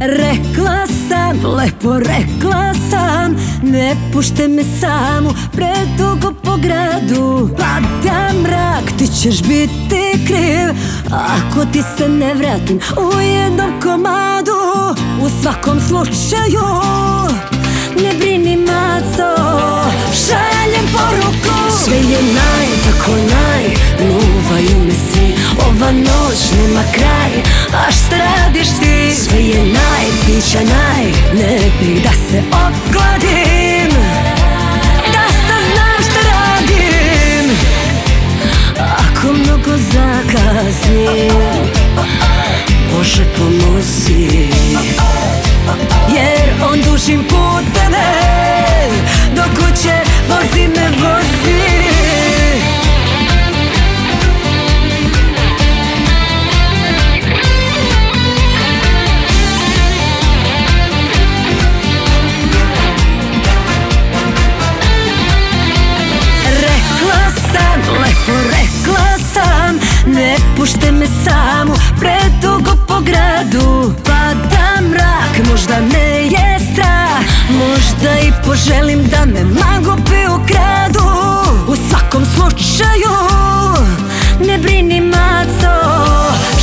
Rekla sam, lepo rekla sam Ne pušte me samu predugo po gradu. Pada mrak, ti ćeš biti kriv Ako ti se ne vratim u jednom komadu. U svakom slučaju Ne brini se odgladim Da saznam šta radim. Ako mnogo zakaznim Bože pomozi. Jer on dužim puteve Poželim da me mangupi ukradu U svakom slučaju Ne brini maco.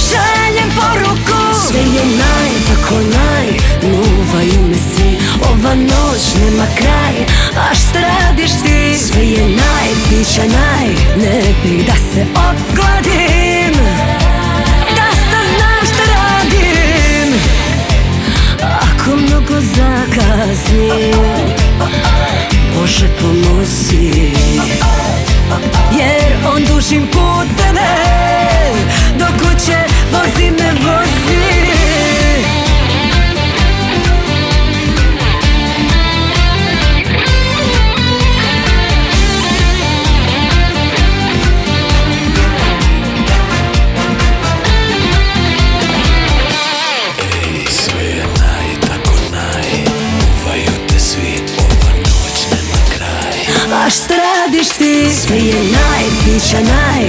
Šaljem poruku. Sve je naj, tako naj Luvaju me svi. Ova noć nema kraj A šta radiš ti? Sve je naj, pića naj Ne bih da se odgladim Da saznam šta radim. Ako mnogo zakaznim Bože pomozi Jer on dužim puteve Do kuće A šta radiš ti? Sve je naj, pića naj